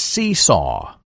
seesaw.